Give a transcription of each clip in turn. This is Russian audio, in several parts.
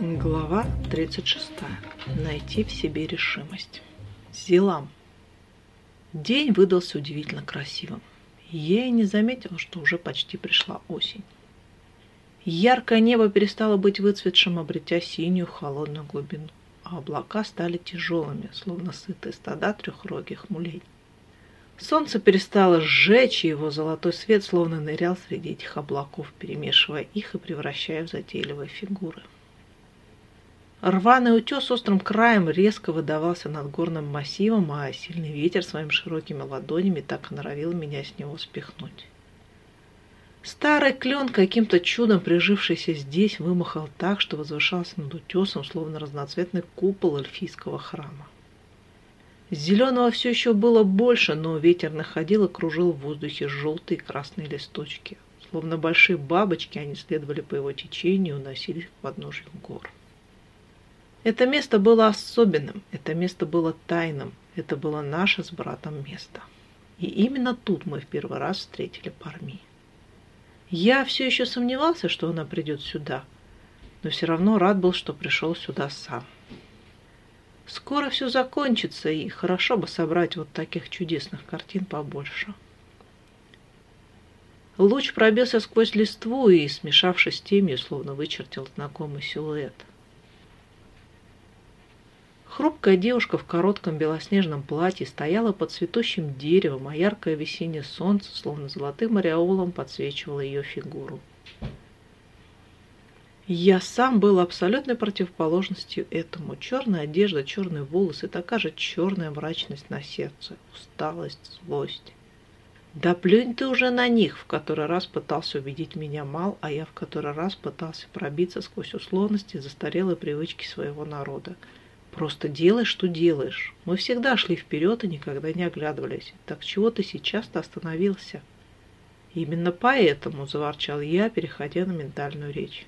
Глава 36. Найти в себе решимость. Зилам. День выдался удивительно красивым. Я и не заметила, что уже почти пришла осень. Яркое небо перестало быть выцветшим, обретя синюю холодную глубину, а облака стали тяжелыми, словно сытые стада трехрогих мулей. Солнце перестало сжечь, и его золотой свет словно нырял среди этих облаков, перемешивая их и превращая в затейливые фигуры. Рваный утес острым краем резко выдавался над горным массивом, а сильный ветер своими широкими ладонями так норовил меня с него спихнуть. Старый клен, каким-то чудом прижившийся здесь, вымахал так, что возвышался над утесом, словно разноцветный купол эльфийского храма. Зеленого все еще было больше, но ветер находил и кружил в воздухе желтые и красные листочки. Словно большие бабочки, они следовали по его течению и уносились к подножью гор. Это место было особенным, это место было тайным, это было наше с братом место. И именно тут мы в первый раз встретили Парми. Я все еще сомневался, что она придет сюда, но все равно рад был, что пришел сюда сам. Скоро все закончится, и хорошо бы собрать вот таких чудесных картин побольше. Луч пробился сквозь листву и, смешавшись с темью, словно вычертил знакомый силуэт – Хрупкая девушка в коротком белоснежном платье стояла под цветущим деревом, а яркое весеннее солнце, словно золотым ореолом, подсвечивало ее фигуру. Я сам был абсолютной противоположностью этому. Черная одежда, черные волосы, такая же черная мрачность на сердце, усталость, злость. Да плюнь ты уже на них, в который раз пытался убедить меня мал, а я в который раз пытался пробиться сквозь условности застарелой привычки своего народа – Просто делай, что делаешь. Мы всегда шли вперед и никогда не оглядывались. Так чего ты сейчас-то остановился? Именно поэтому, заворчал я, переходя на ментальную речь.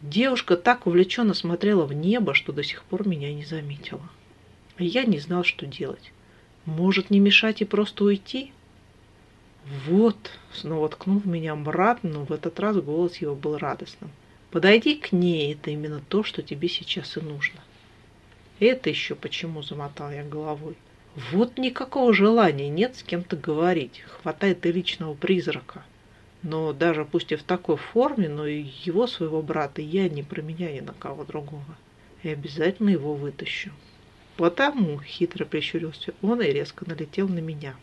Девушка так увлеченно смотрела в небо, что до сих пор меня не заметила. Я не знал, что делать. Может, не мешать и просто уйти? Вот, снова ткнул в меня брат, но в этот раз голос его был радостным. Подойди к ней, это именно то, что тебе сейчас и нужно. Это еще почему, замотал я головой. Вот никакого желания нет с кем-то говорить. Хватает и личного призрака. Но даже пусть и в такой форме, но и его, своего брата, я не променяю на кого другого. И обязательно его вытащу. Потому, хитро прищурился он и резко налетел на меня.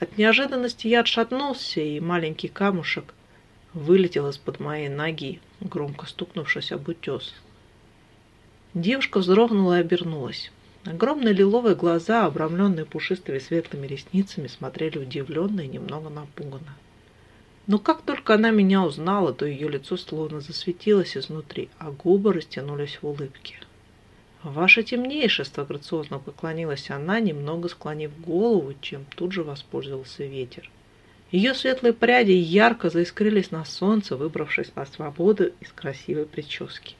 От неожиданности я отшатнулся, и маленький камушек вылетел из-под моей ноги, громко стукнувшись об утес. Девушка вздрогнула и обернулась. Огромные лиловые глаза, обрамленные пушистыми светлыми ресницами, смотрели удивленно и немного напуганно. Но как только она меня узнала, то ее лицо словно засветилось изнутри, а губы растянулись в улыбке. «Ваше темнейшество!» — грациозно поклонилась она, немного склонив голову, чем тут же воспользовался ветер. Ее светлые пряди ярко заискрились на солнце, выбравшись на свободу из красивой прически.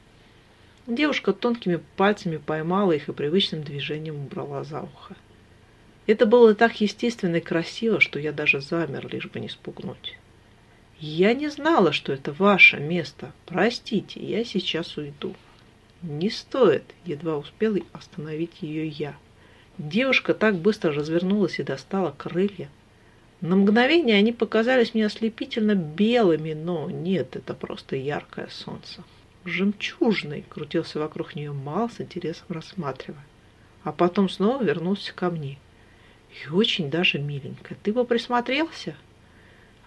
Девушка тонкими пальцами поймала их и привычным движением убрала за ухо. Это было так естественно и красиво, что я даже замер, лишь бы не спугнуть. «Я не знала, что это ваше место. Простите, я сейчас уйду». «Не стоит», — едва успел остановить ее я. Девушка так быстро развернулась и достала крылья. На мгновение они показались мне ослепительно белыми, но нет, это просто яркое солнце жемчужный, крутился вокруг нее Мал с интересом рассматривая. А потом снова вернулся ко мне. И очень даже миленько. Ты бы присмотрелся?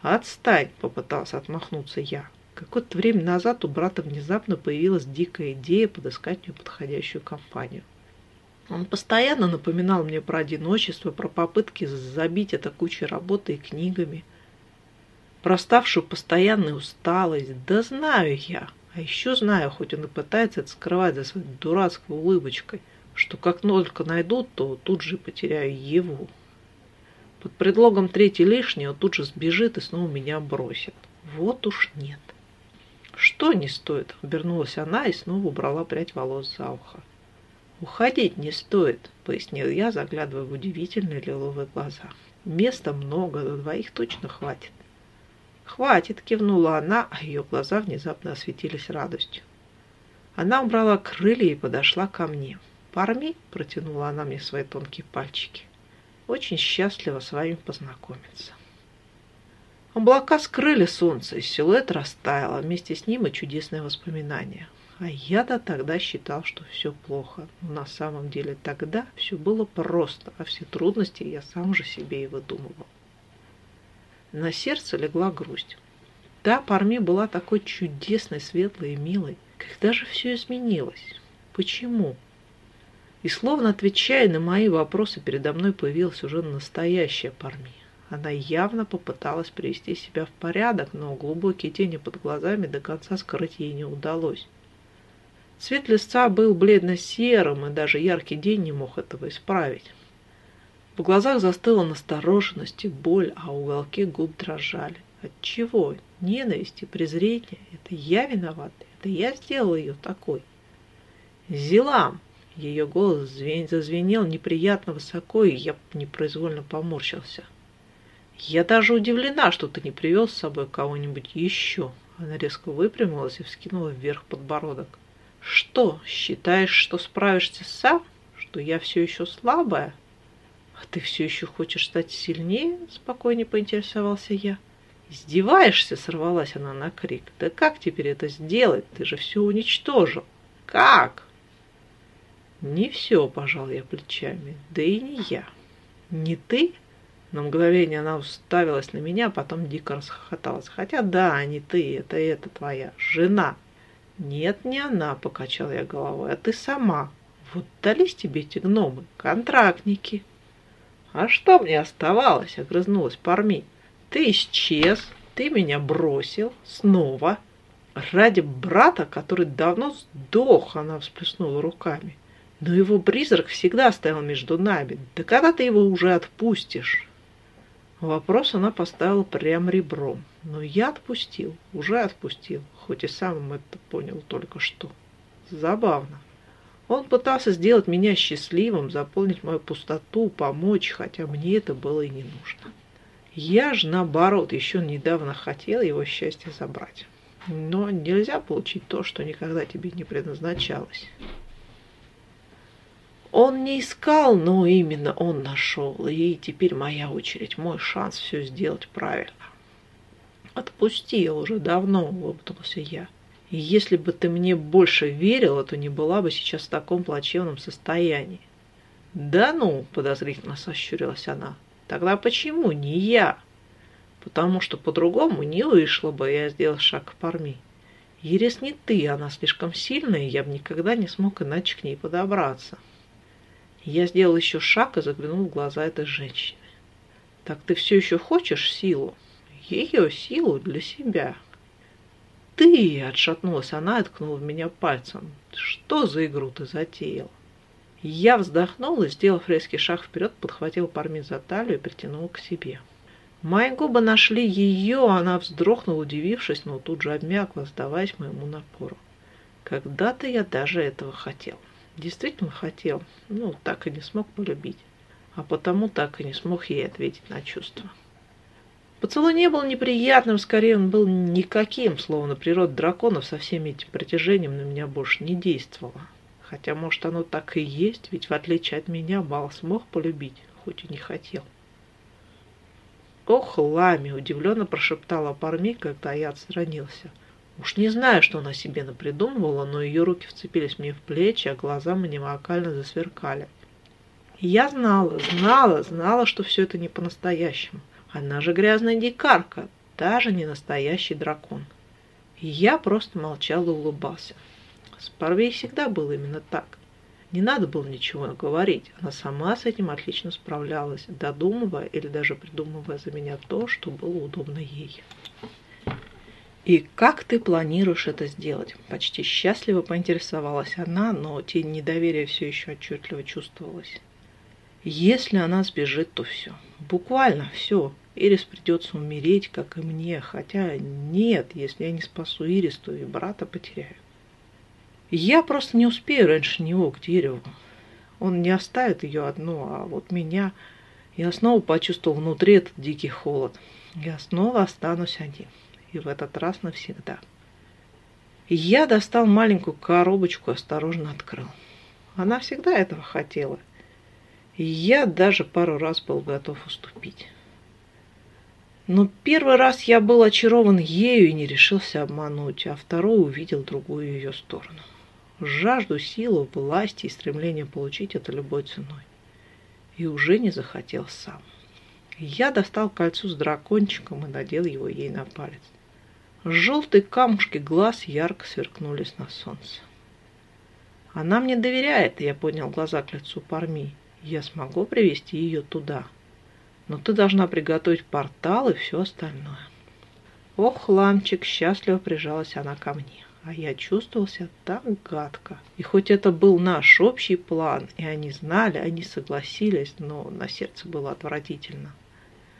Отстань, попытался отмахнуться я. Какое-то время назад у брата внезапно появилась дикая идея подыскать мне подходящую компанию. Он постоянно напоминал мне про одиночество, про попытки забить это кучей работы и книгами, про ставшую постоянную усталость. Да знаю я, а еще знаю, хоть он и пытается это скрывать за своей дурацкой улыбочкой, что как только найдут, то тут же потеряю его. Под предлогом третий лишний он тут же сбежит и снова меня бросит. Вот уж нет. Что не стоит? Обернулась она и снова убрала прядь волос за ухо. «Уходить не стоит», — пояснил я, заглядывая в удивительные лиловые глаза. «Места много, до двоих точно хватит». «Хватит!» – кивнула она, а ее глаза внезапно осветились радостью. Она убрала крылья и подошла ко мне. «Парми», — протянула она мне свои тонкие пальчики, — «очень счастлива с вами познакомиться». Облака скрыли солнце, и силуэт растаял, а вместе с ним и чудесные воспоминания. А я-то тогда считал, что все плохо. Но на самом деле тогда все было просто, а все трудности я сам же себе и выдумывал. На сердце легла грусть. Да, Парми была такой чудесной, светлой и милой. Когда же все изменилось? Почему? И словно отвечая на мои вопросы, передо мной появилась уже настоящая Парми. Она явно попыталась привести себя в порядок, но глубокие тени под глазами до конца скрыть ей не удалось. Цвет лица был бледно-серым, и даже яркий день не мог этого исправить. В глазах застыла настороженность и боль, а уголки губ дрожали. От чего? Ненависть и презрение. Это я виноват. Это я сделал ее такой. Зелам! Ее голос зазвенел неприятно высоко, и я непроизвольно поморщился. Я даже удивлена, что ты не привел с собой кого-нибудь еще. Она резко выпрямилась и вскинула вверх подбородок. Что, считаешь, что справишься сам? Что я все еще слабая? А ты все еще хочешь стать сильнее? Спокойнее поинтересовался я. Издеваешься, сорвалась она на крик. Да как теперь это сделать? Ты же все уничтожил. Как? Не все, пожал я плечами. Да и не я. Не ты? На мгновение она уставилась на меня, а потом дико расхохоталась. Хотя да, не ты, это это твоя жена. «Нет, не она», — покачал я головой, — «а ты сама. Вот дались тебе эти гномы, контрактники». «А что мне оставалось?» — огрызнулась Парми. «Ты исчез, ты меня бросил, снова. Ради брата, который давно сдох», — она всплеснула руками. «Но его призрак всегда стоял между нами. Да когда ты его уже отпустишь?» Вопрос она поставила прям ребром. Но я отпустил, уже отпустил, хоть и сам это понял только что. Забавно. Он пытался сделать меня счастливым, заполнить мою пустоту, помочь, хотя мне это было и не нужно. Я же, наоборот, еще недавно хотела его счастье забрать. Но нельзя получить то, что никогда тебе не предназначалось. Он не искал, но именно он нашел. И теперь моя очередь, мой шанс все сделать правильно. «Отпусти, уже давно», — улыбнулся я. «И если бы ты мне больше верила, то не была бы сейчас в таком плачевном состоянии». «Да ну», — подозрительно сощурилась она. «Тогда почему не я?» «Потому что по-другому не вышло бы, я сделал шаг к Парми. Ерес не ты, она слишком сильная, я бы никогда не смог иначе к ней подобраться». Я сделал еще шаг и заглянул в глаза этой женщины. «Так ты все еще хочешь силу?» ее силу для себя. «Ты!» — отшатнулась она и ткнула в меня пальцем. «Что за игру ты затеял?» Я вздохнул и, сделав резкий шаг вперед, подхватил Парми за талию и притянул к себе. Мои губы нашли ее, она вздрогнула, удивившись, но тут же обмякла, сдаваясь моему напору. Когда-то я даже этого хотел. Действительно хотел, ну, так и не смог полюбить. А потому так и не смог ей ответить на чувства. Поцелуй не был неприятным, скорее он был никаким, словно природа драконов со всеми этим притяжением на меня больше не действовала. Хотя, может, оно так и есть, ведь в отличие от меня Бал смог полюбить, хоть и не хотел. «Ох, Лами!» – удивленно прошептала Парми, когда я отстранился. Уж не знаю, что она себе напридумывала, но ее руки вцепились мне в плечи, а глаза маниакально засверкали. Я знала, знала, знала, что все это не по-настоящему – она же грязная дикарка, даже не настоящий дракон. И я просто молчал и улыбался. С Парвей всегда было именно так. Не надо было ничего говорить. Она сама с этим отлично справлялась, додумывая или даже придумывая за меня то, что было удобно ей. «И как ты планируешь это сделать?» Почти счастливо поинтересовалась она, но тень недоверия все еще отчетливо чувствовалась. «Если она сбежит, то все. Буквально все. Ирис придется умереть, как и мне, хотя нет, если я не спасу Ирис, то и брата потеряю. Я просто не успею раньше него к дереву. Он не оставит ее одну, а вот меня... Я снова почувствовал внутри этот дикий холод. Я снова останусь один. И в этот раз навсегда. Я достал маленькую коробочку, осторожно открыл. Она всегда этого хотела. И я даже пару раз был готов уступить. Но первый раз я был очарован ею и не решился обмануть, а второй увидел другую ее сторону. Жажду, силу, власти и стремление получить это любой ценой. И уже не захотел сам. Я достал кольцо с дракончиком и надел его ей на палец. Желтые камушки глаз ярко сверкнулись на солнце. Она мне доверяет, я поднял глаза к лицу Парми. Я смогу привести ее туда. Но ты должна приготовить портал и все остальное. Ох, ламчик, счастливо прижалась она ко мне. А я чувствовал себя так гадко. И хоть это был наш общий план, и они знали, они согласились, но на сердце было отвратительно.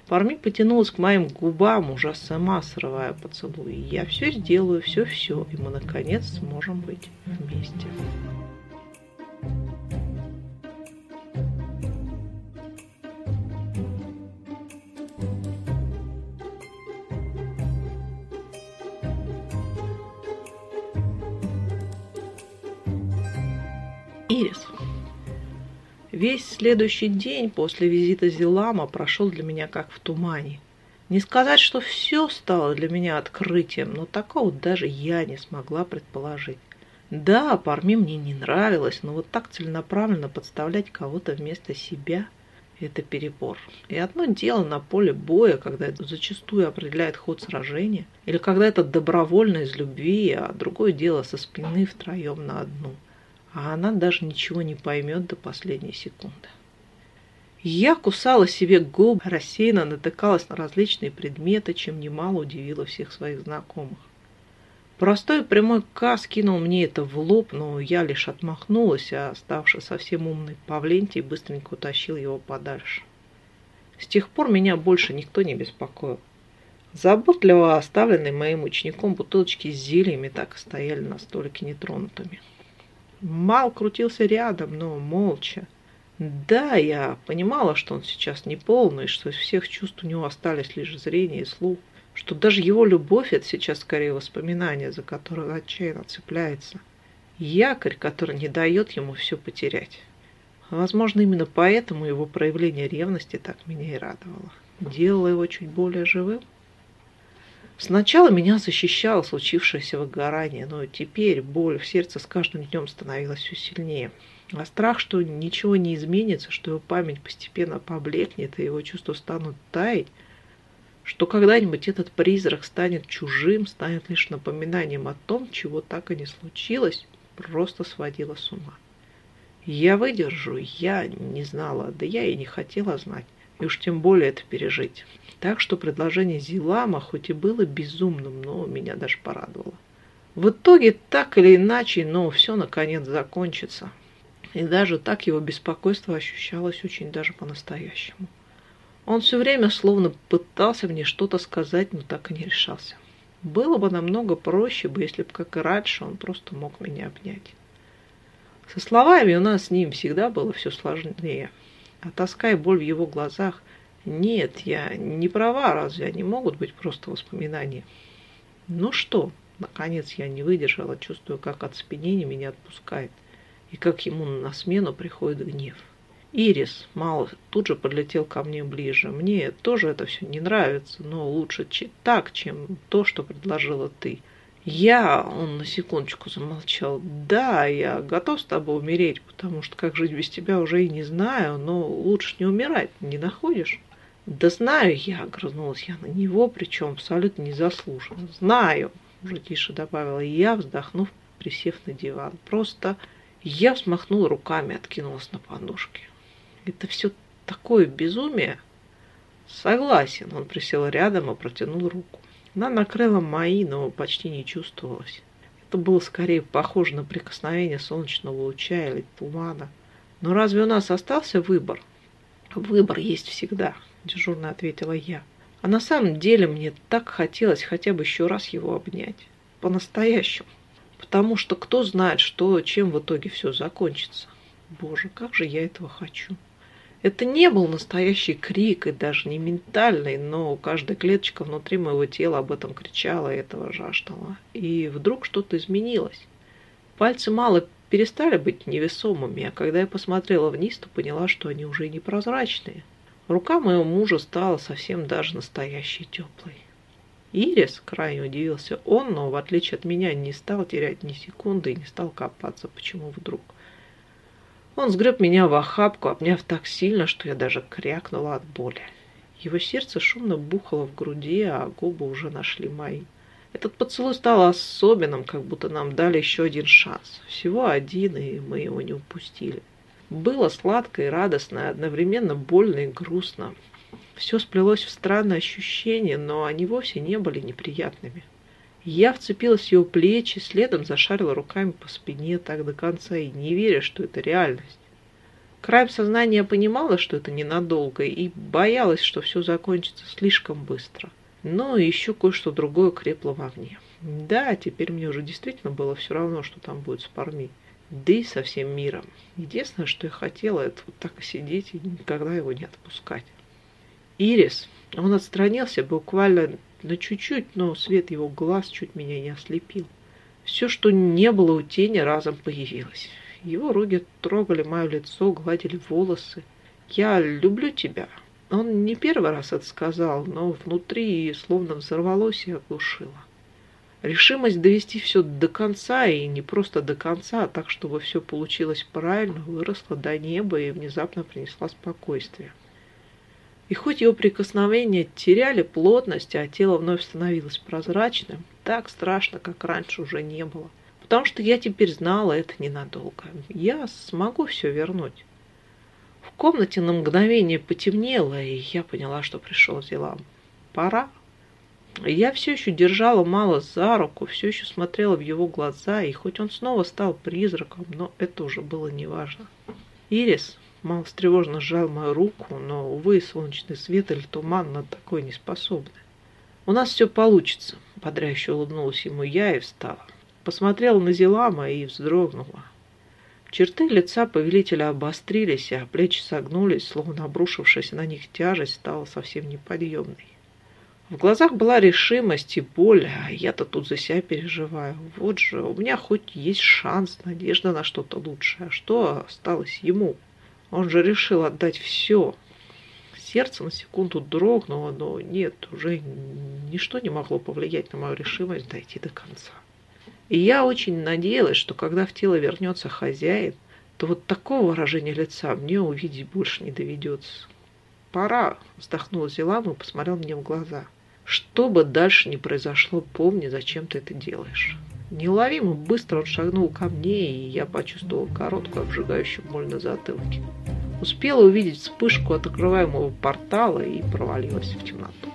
Парми потянулась к моим губам, уже сама срывая поцелуй. Я все сделаю, все-все, и мы, наконец, сможем быть вместе. Весь следующий день после визита Зилама прошел для меня как в тумане. Не сказать, что все стало для меня открытием, но такого даже я не смогла предположить. Да, Парми мне не нравилось, но вот так целенаправленно подставлять кого-то вместо себя – это перебор. И одно дело на поле боя, когда это зачастую определяет ход сражения, или когда это добровольно из любви, а другое дело со спины втроем на одну – а она даже ничего не поймет до последней секунды. Я кусала себе губы, рассеянно натыкалась на различные предметы, чем немало удивила всех своих знакомых. Простой прямой К скинул мне это в лоб, но я лишь отмахнулась, а ставший совсем умный Павлентий быстренько утащил его подальше. С тех пор меня больше никто не беспокоил. Заботливо оставленные моим учеником бутылочки с зельями так и стояли на столике нетронутыми. Мал крутился рядом, но молча. Да, я понимала, что он сейчас не полный, что из всех чувств у него остались лишь зрение и слух, что даже его любовь – это сейчас скорее воспоминание, за которое он отчаянно цепляется. Якорь, который не дает ему все потерять. Возможно, именно поэтому его проявление ревности так меня и радовало. Делало его чуть более живым. Сначала меня защищало случившееся выгорание, но теперь боль в сердце с каждым днем становилась все сильнее. А страх, что ничего не изменится, что его память постепенно поблекнет и его чувства станут таять, что когда-нибудь этот призрак станет чужим, станет лишь напоминанием о том, чего так и не случилось, просто сводило с ума. Я выдержу, я не знала, да я и не хотела знать, и уж тем более это пережить. Так что предложение Зилама хоть и было безумным, но меня даже порадовало. В итоге, так или иначе, но все наконец закончится. И даже так его беспокойство ощущалось очень даже по-настоящему. Он все время словно пытался мне что-то сказать, но так и не решался. Было бы намного проще бы, если бы, как и раньше, он просто мог меня обнять. Со словами у нас с ним всегда было все сложнее. А тоска и боль в его глазах – нет, я не права, разве они могут быть просто воспоминания? Ну что, наконец я не выдержала, чувствую, как от спинения меня отпускает, и как ему на смену приходит гнев. Ирис, мало, тут же подлетел ко мне ближе. Мне тоже это все не нравится, но лучше так, чем то, что предложила ты. Я, он на секундочку замолчал, да, я готов с тобой умереть, потому что как жить без тебя уже и не знаю, но лучше не умирать, не находишь? Да знаю я, огрызнулась я на него, причем абсолютно незаслуженно. Знаю, уже тише добавила я, вздохнув, присев на диван. Просто я взмахнула руками, откинулась на подушке. Это все такое безумие. Согласен, он присел рядом и протянул руку. Она накрыла мои, но почти не чувствовалась. Это было скорее похоже на прикосновение солнечного луча или тумана. Но разве у нас остался выбор? Выбор есть всегда дежурно ответила я. А на самом деле мне так хотелось хотя бы еще раз его обнять. По-настоящему. Потому что кто знает, что, чем в итоге все закончится. Боже, как же я этого хочу. Это не был настоящий крик и даже не ментальный, но каждая клеточка внутри моего тела об этом кричала этого жаждала. И вдруг что-то изменилось. Пальцы мало перестали быть невесомыми, а когда я посмотрела вниз, то поняла, что они уже непрозрачные. Рука моего мужа стала совсем даже настоящей теплой. Ирис, крайне удивился он, но в отличие от меня не стал терять ни секунды и не стал копаться, почему вдруг. Он сгреб меня в охапку, обняв так сильно, что я даже крякнула от боли. Его сердце шумно бухало в груди, а губы уже нашли мои. Этот поцелуй стал особенным, как будто нам дали еще один шанс. Всего один, и мы его не упустили. Было сладко и радостно, одновременно больно и грустно. Все сплелось в странное ощущение, но они вовсе не были неприятными. Я вцепилась в его плечи, следом зашарила руками по спине так до конца и не веря, что это реальность. Краем сознания понимала, что это ненадолго, и боялась, что все закончится слишком быстро. Но еще кое-что другое крепло во мне. Да, теперь мне уже действительно было все равно, что там будет с парми. Да и со всем миром. Единственное, что я хотела, это вот так и сидеть и никогда его не отпускать. Ирис, он отстранился буквально на чуть-чуть, но свет его глаз чуть меня не ослепил. Все, что не было у тени, разом появилось. Его руки трогали мое лицо, гладили волосы. «Я люблю тебя». Он не первый раз это сказал, но внутри словно взорвалось и оглушило. Решимость довести все до конца, и не просто до конца, а так, чтобы все получилось правильно, выросла до неба и внезапно принесла спокойствие. И хоть его прикосновения теряли плотность, а тело вновь становилось прозрачным, так страшно, как раньше, уже не было. Потому что я теперь знала это ненадолго. Я смогу все вернуть. В комнате на мгновение потемнело, и я поняла, что пришел Зелам. Пора. Я все еще держала мало за руку, все еще смотрела в его глаза, и хоть он снова стал призраком, но это уже было неважно. «Ирис», Мал встревоженно сжал мою руку, но, увы, солнечный свет или туман на такое не способны. «У нас все получится», — бодряще улыбнулась ему я и встала. Посмотрела на Зелама и вздрогнула. Черты лица повелителя обострились, а плечи согнулись, словно обрушившаяся на них тяжесть стала совсем неподъемной. В глазах была решимость и боль, а я-то тут за себя переживаю. Вот же, у меня хоть есть шанс, надежда на что-то лучшее. А что осталось ему? Он же решил отдать все. Сердце на секунду дрогнуло, но нет, уже ничто не могло повлиять на мою решимость дойти до конца. И я очень надеялась, что когда в тело вернется хозяин, то вот такого выражения лица мне увидеть больше не доведется. «Пора», — вздохнул Зелам и посмотрел мне в глаза. «Что бы дальше ни произошло, помни, зачем ты это делаешь». Неуловимо быстро он шагнул ко мне, и я почувствовал короткую обжигающую боль на затылке. Успела увидеть вспышку от открываемого портала и провалилась в темноту.